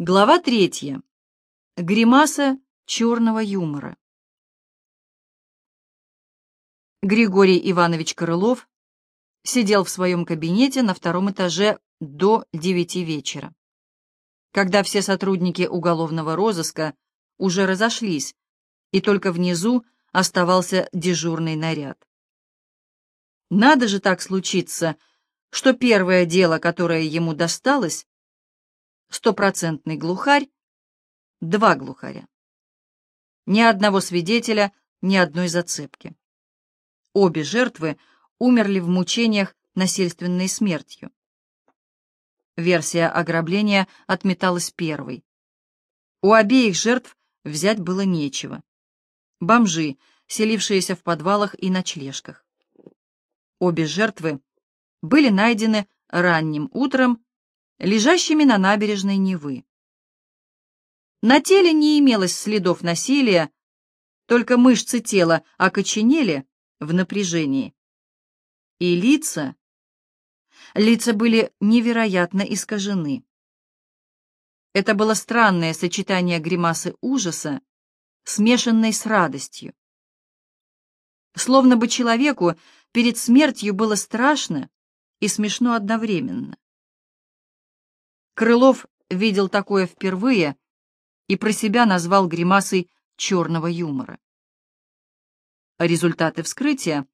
Глава третья. Гримаса черного юмора. Григорий Иванович Крылов сидел в своем кабинете на втором этаже до девяти вечера. Когда все сотрудники уголовного розыска уже разошлись, и только внизу оставался дежурный наряд. Надо же так случиться, что первое дело, которое ему досталось, стопроцентный глухарь, два глухаря. Ни одного свидетеля, ни одной зацепки. Обе жертвы умерли в мучениях насильственной смертью. Версия ограбления отметалась первой. У обеих жертв взять было нечего. Бомжи, селившиеся в подвалах и ночлежках. Обе жертвы были найдены ранним утром лежащими на набережной Невы. На теле не имелось следов насилия, только мышцы тела окоченели в напряжении. И лица... Лица были невероятно искажены. Это было странное сочетание гримасы ужаса, смешанной с радостью. Словно бы человеку перед смертью было страшно и смешно одновременно. Крылов видел такое впервые и про себя назвал гримасой черного юмора. Результаты вскрытия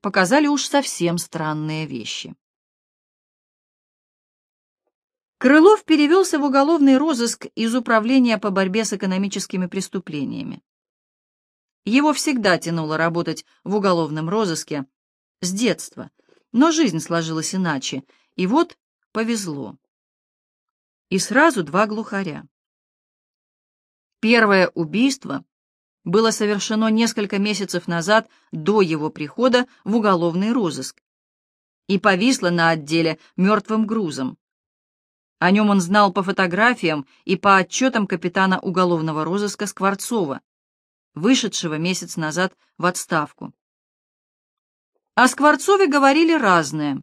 показали уж совсем странные вещи. Крылов перевелся в уголовный розыск из Управления по борьбе с экономическими преступлениями. Его всегда тянуло работать в уголовном розыске с детства, но жизнь сложилась иначе, и вот повезло и сразу два глухаря. Первое убийство было совершено несколько месяцев назад до его прихода в уголовный розыск и повисло на отделе мертвым грузом. О нем он знал по фотографиям и по отчетам капитана уголовного розыска Скворцова, вышедшего месяц назад в отставку. О Скворцове говорили разное.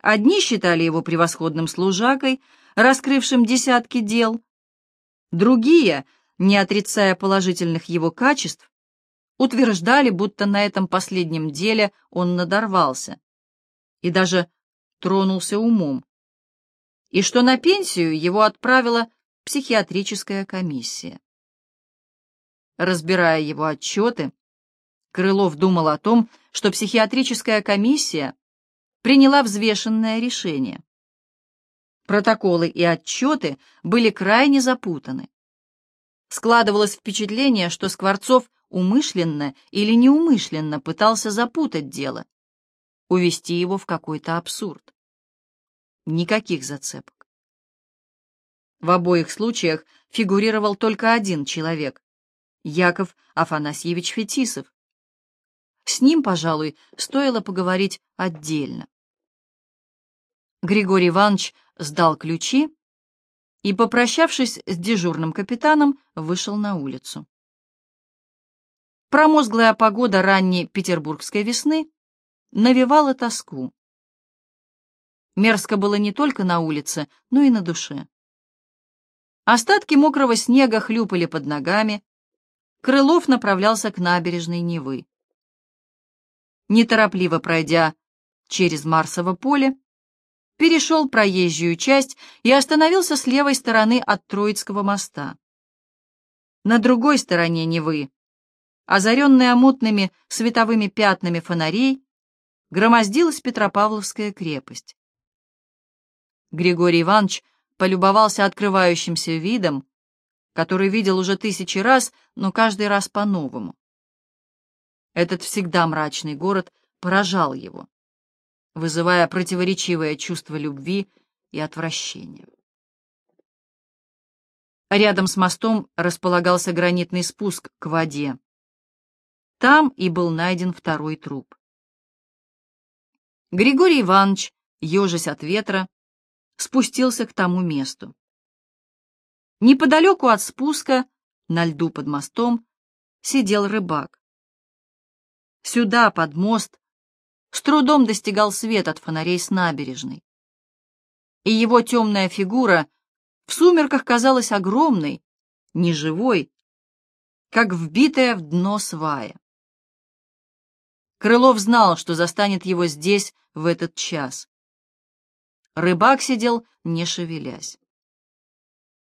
Одни считали его превосходным служакой, раскрывшим десятки дел. Другие, не отрицая положительных его качеств, утверждали, будто на этом последнем деле он надорвался и даже тронулся умом, и что на пенсию его отправила психиатрическая комиссия. Разбирая его отчеты, Крылов думал о том, что психиатрическая комиссия приняла взвешенное решение. Протоколы и отчеты были крайне запутаны. Складывалось впечатление, что Скворцов умышленно или неумышленно пытался запутать дело, увести его в какой-то абсурд. Никаких зацепок. В обоих случаях фигурировал только один человек — Яков Афанасьевич Фетисов. С ним, пожалуй, стоило поговорить отдельно. Григорий Иванович сдал ключи и, попрощавшись с дежурным капитаном, вышел на улицу. Промозглая погода ранней петербургской весны навевала тоску. Мерзко было не только на улице, но и на душе. Остатки мокрого снега хлюпали под ногами, Крылов направлялся к набережной Невы. Неторопливо пройдя через Марсово поле, перешел проезжую часть и остановился с левой стороны от Троицкого моста. На другой стороне Невы, озаренная мутными световыми пятнами фонарей, громоздилась Петропавловская крепость. Григорий Иванович полюбовался открывающимся видом, который видел уже тысячи раз, но каждый раз по-новому. Этот всегда мрачный город поражал его вызывая противоречивое чувство любви и отвращения. Рядом с мостом располагался гранитный спуск к воде. Там и был найден второй труп. Григорий Иванович, ежась от ветра, спустился к тому месту. Неподалеку от спуска, на льду под мостом, сидел рыбак. Сюда, под мост, с трудом достигал свет от фонарей с набережной. И его темная фигура в сумерках казалась огромной, неживой, как вбитая в дно свая. Крылов знал, что застанет его здесь в этот час. Рыбак сидел, не шевелясь.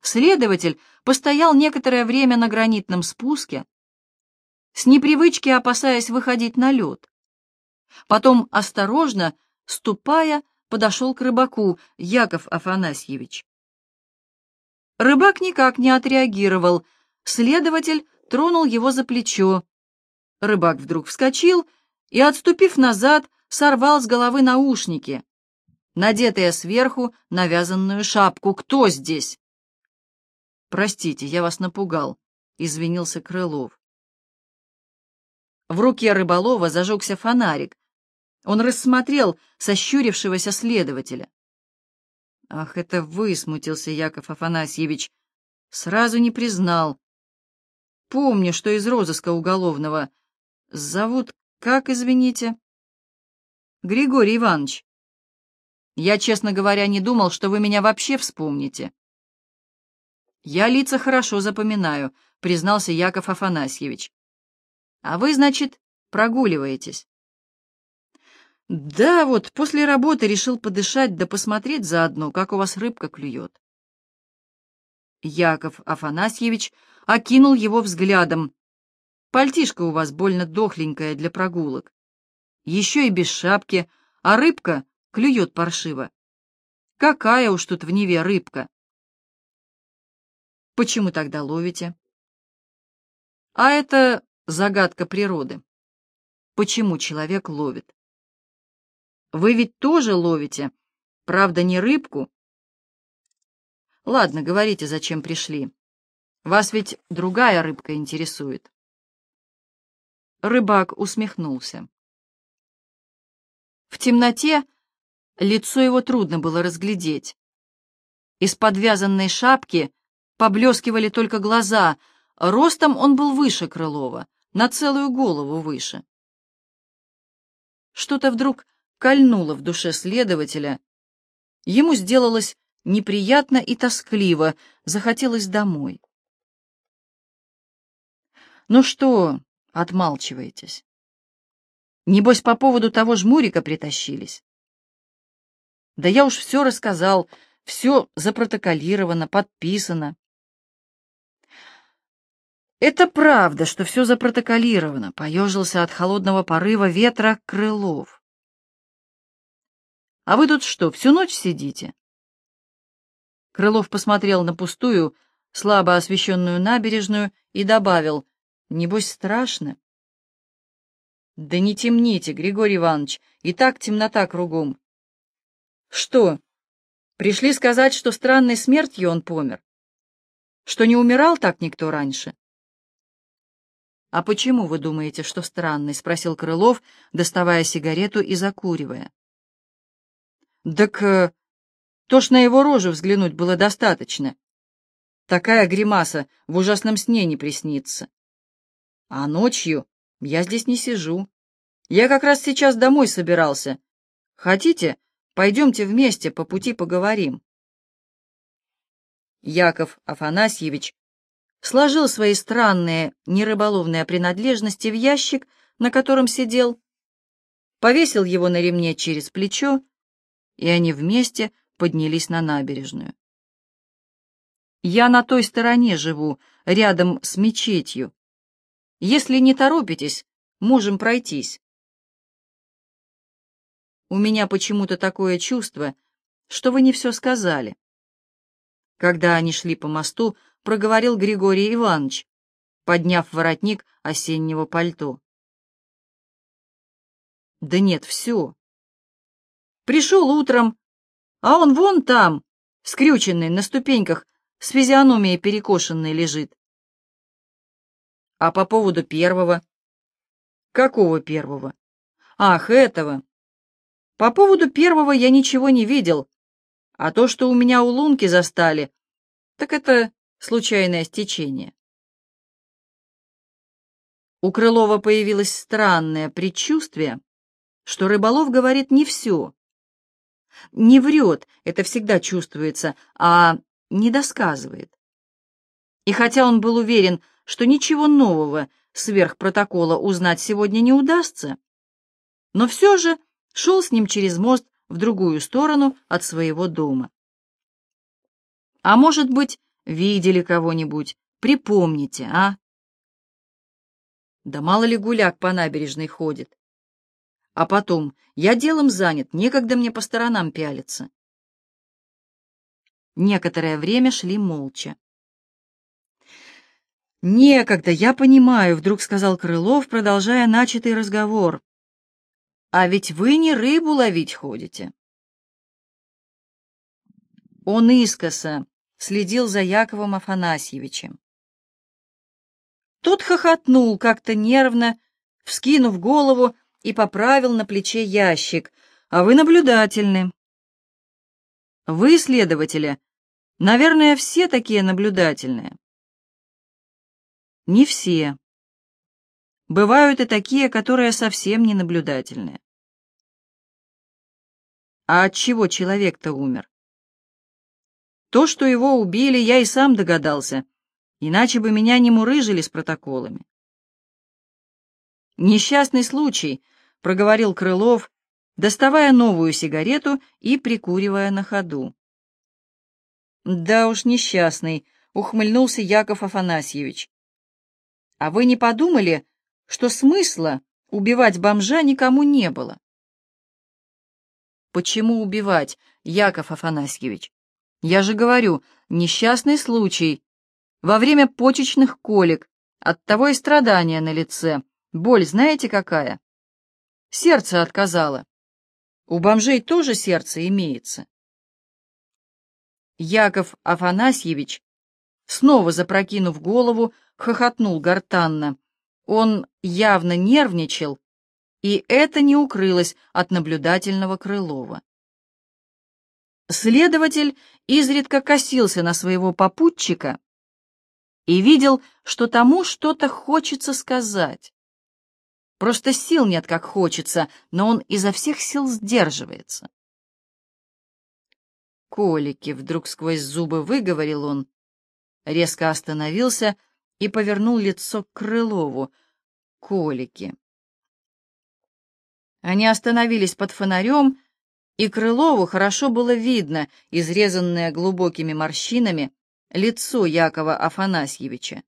Следователь постоял некоторое время на гранитном спуске, с непривычки опасаясь выходить на лед. Потом, осторожно, ступая, подошел к рыбаку Яков Афанасьевич. Рыбак никак не отреагировал. Следователь тронул его за плечо. Рыбак вдруг вскочил и, отступив назад, сорвал с головы наушники, надетые сверху навязанную шапку. «Кто здесь?» «Простите, я вас напугал», — извинился Крылов. В руке рыболова зажегся фонарик. Он рассмотрел сощурившегося следователя. «Ах, это вы!» — смутился Яков Афанасьевич. «Сразу не признал. Помню, что из розыска уголовного. Зовут как, извините?» «Григорий Иванович. Я, честно говоря, не думал, что вы меня вообще вспомните». «Я лица хорошо запоминаю», — признался Яков Афанасьевич. «А вы, значит, прогуливаетесь?» «Да, вот после работы решил подышать да посмотреть заодно, как у вас рыбка клюет». Яков Афанасьевич окинул его взглядом. «Пальтишко у вас больно дохленькое для прогулок. Еще и без шапки, а рыбка клюет паршиво. Какая уж тут в Неве рыбка!» Почему тогда ловите? А это загадка природы. Почему человек ловит? Вы ведь тоже ловите, правда, не рыбку? Ладно, говорите, зачем пришли. Вас ведь другая рыбка интересует. Рыбак усмехнулся. В темноте лицо его трудно было разглядеть. Из подвязанной шапки Поблескивали только глаза. Ростом он был выше Крылова, на целую голову выше. Что-то вдруг кольнуло в душе следователя. Ему сделалось неприятно и тоскливо, захотелось домой. «Ну что, отмалчиваетесь? Небось, по поводу того жмурика притащились?» «Да я уж все рассказал, все запротоколировано, подписано. «Это правда, что все запротоколировано», — поежился от холодного порыва ветра Крылов. «А вы тут что, всю ночь сидите?» Крылов посмотрел на пустую, слабо освещенную набережную и добавил, «Небось, страшно?» «Да не темните, Григорий Иванович, и так темнота кругом». «Что, пришли сказать, что странной смертью он помер? Что не умирал так никто раньше?» «А почему вы думаете, что странный?» — спросил Крылов, доставая сигарету и закуривая. «Так э, то ж на его рожу взглянуть было достаточно. Такая гримаса в ужасном сне не приснится. А ночью я здесь не сижу. Я как раз сейчас домой собирался. Хотите, пойдемте вместе, по пути поговорим?» Яков Афанасьевич сложил свои странные нерыболовные принадлежности в ящик, на котором сидел, повесил его на ремне через плечо, и они вместе поднялись на набережную. «Я на той стороне живу, рядом с мечетью. Если не торопитесь, можем пройтись». «У меня почему-то такое чувство, что вы не все сказали». Когда они шли по мосту, проговорил Григорий Иванович, подняв воротник осеннего пальто. Да нет, все. Пришел утром, а он вон там, скрюченный на ступеньках, с физиономией перекошенной лежит. А по поводу первого? Какого первого? Ах, этого. По поводу первого я ничего не видел, а то, что у меня у лунки застали, так это случайное стечение. У Крылова появилось странное предчувствие, что рыболов говорит не все. Не врет, это всегда чувствуется, а не досказывает. И хотя он был уверен, что ничего нового сверх протокола узнать сегодня не удастся, но все же шел с ним через мост в другую сторону от своего дома. А может быть, видели кого-нибудь, припомните, а? Да мало ли гуляк по набережной ходит. А потом, я делом занят, некогда мне по сторонам пялиться. Некоторое время шли молча. «Некогда, я понимаю», — вдруг сказал Крылов, продолжая начатый разговор. «А ведь вы не рыбу ловить ходите». Он искоса следил за Яковом Афанасьевичем. Тот хохотнул как-то нервно, вскинув голову и поправил на плече ящик. «А вы наблюдательны». «Вы, следователи, наверное, все такие наблюдательные». Не все. Бывают и такие, которые совсем не наблюдательные. А от чего человек-то умер? То, что его убили, я и сам догадался, иначе бы меня не мурыжили с протоколами. «Несчастный случай», — проговорил Крылов, доставая новую сигарету и прикуривая на ходу. «Да уж несчастный», — ухмыльнулся Яков Афанасьевич. А вы не подумали, что смысла убивать бомжа никому не было? Почему убивать, Яков Афанасьевич? Я же говорю, несчастный случай. Во время почечных колик, от того и страдания на лице. Боль знаете какая? Сердце отказало. У бомжей тоже сердце имеется. Яков Афанасьевич, снова запрокинув голову, хохотнул гортанно. Он явно нервничал, и это не укрылось от наблюдательного Крылова. Следователь изредка косился на своего попутчика и видел, что тому что-то хочется сказать. Просто сил нет, как хочется, но он изо всех сил сдерживается. «Колики!» — вдруг сквозь зубы выговорил он, резко остановился — и повернул лицо к Крылову. Колики. Они остановились под фонарем, и Крылову хорошо было видно, изрезанное глубокими морщинами, лицо Якова Афанасьевича.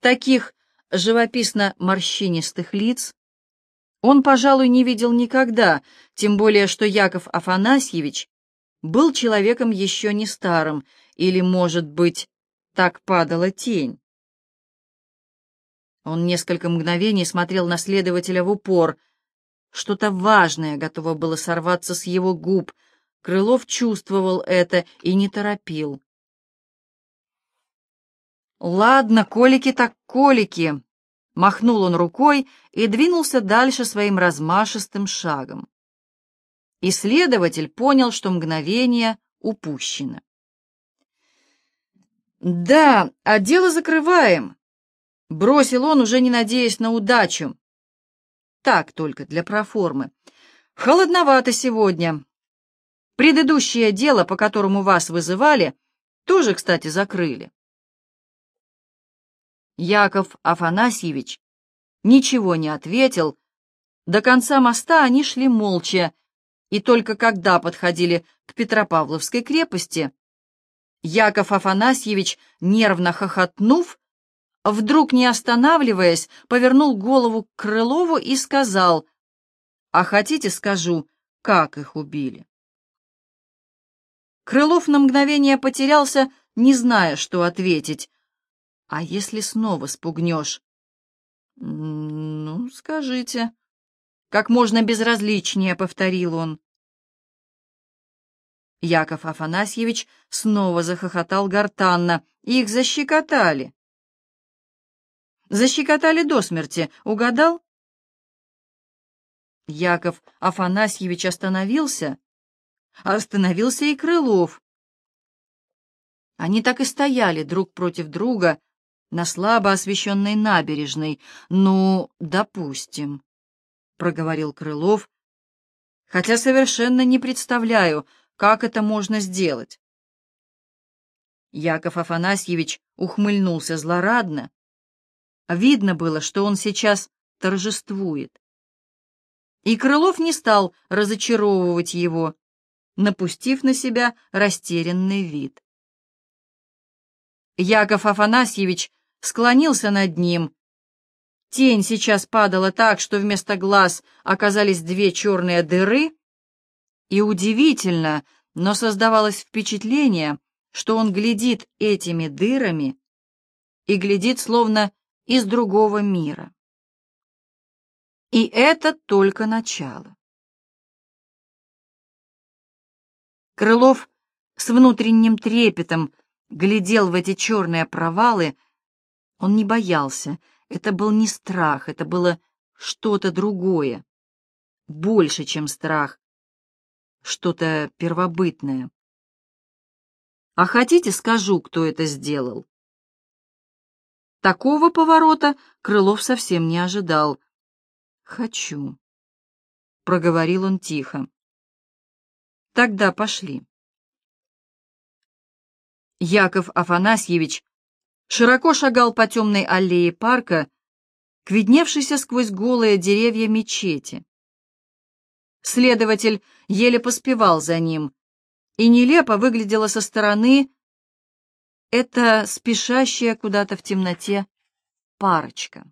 Таких живописно морщинистых лиц он, пожалуй, не видел никогда, тем более что Яков Афанасьевич был человеком еще не старым, или, может быть, так падала тень. Он несколько мгновений смотрел на следователя в упор. Что-то важное готово было сорваться с его губ. Крылов чувствовал это и не торопил. «Ладно, колики так колики!» Махнул он рукой и двинулся дальше своим размашистым шагом. Исследователь понял, что мгновение упущено. «Да, а дело закрываем», — бросил он, уже не надеясь на удачу. Так только для проформы. «Холодновато сегодня. Предыдущее дело, по которому вас вызывали, тоже, кстати, закрыли». Яков Афанасьевич ничего не ответил. До конца моста они шли молча, и только когда подходили к Петропавловской крепости, Яков Афанасьевич, нервно хохотнув, вдруг, не останавливаясь, повернул голову к Крылову и сказал, «А хотите, скажу, как их убили?» Крылов на мгновение потерялся, не зная, что ответить. «А если снова спугнешь?» «Ну, скажите». Как можно безразличнее, — повторил он. Яков Афанасьевич снова захохотал гортанно. Их защекотали. Защекотали до смерти. Угадал? Яков Афанасьевич остановился. Остановился и Крылов. Они так и стояли друг против друга на слабо освещенной набережной. «Ну, допустим», — проговорил Крылов, «хотя совершенно не представляю, как это можно сделать? Яков Афанасьевич ухмыльнулся злорадно. Видно было, что он сейчас торжествует. И Крылов не стал разочаровывать его, напустив на себя растерянный вид. Яков Афанасьевич склонился над ним. Тень сейчас падала так, что вместо глаз оказались две черные дыры, и удивительно, но создавалось впечатление, что он глядит этими дырами и глядит словно из другого мира. И это только начало. Крылов с внутренним трепетом глядел в эти черные провалы. Он не боялся. Это был не страх, это было что-то другое. Больше, чем страх. Что-то первобытное. А хотите, скажу, кто это сделал? Такого поворота Крылов совсем не ожидал. «Хочу», — проговорил он тихо. «Тогда пошли». Яков Афанасьевич широко шагал по темной аллее парка к видневшейся сквозь голые деревья мечети. Следователь еле поспевал за ним, и нелепо выглядела со стороны эта спешащая куда-то в темноте парочка.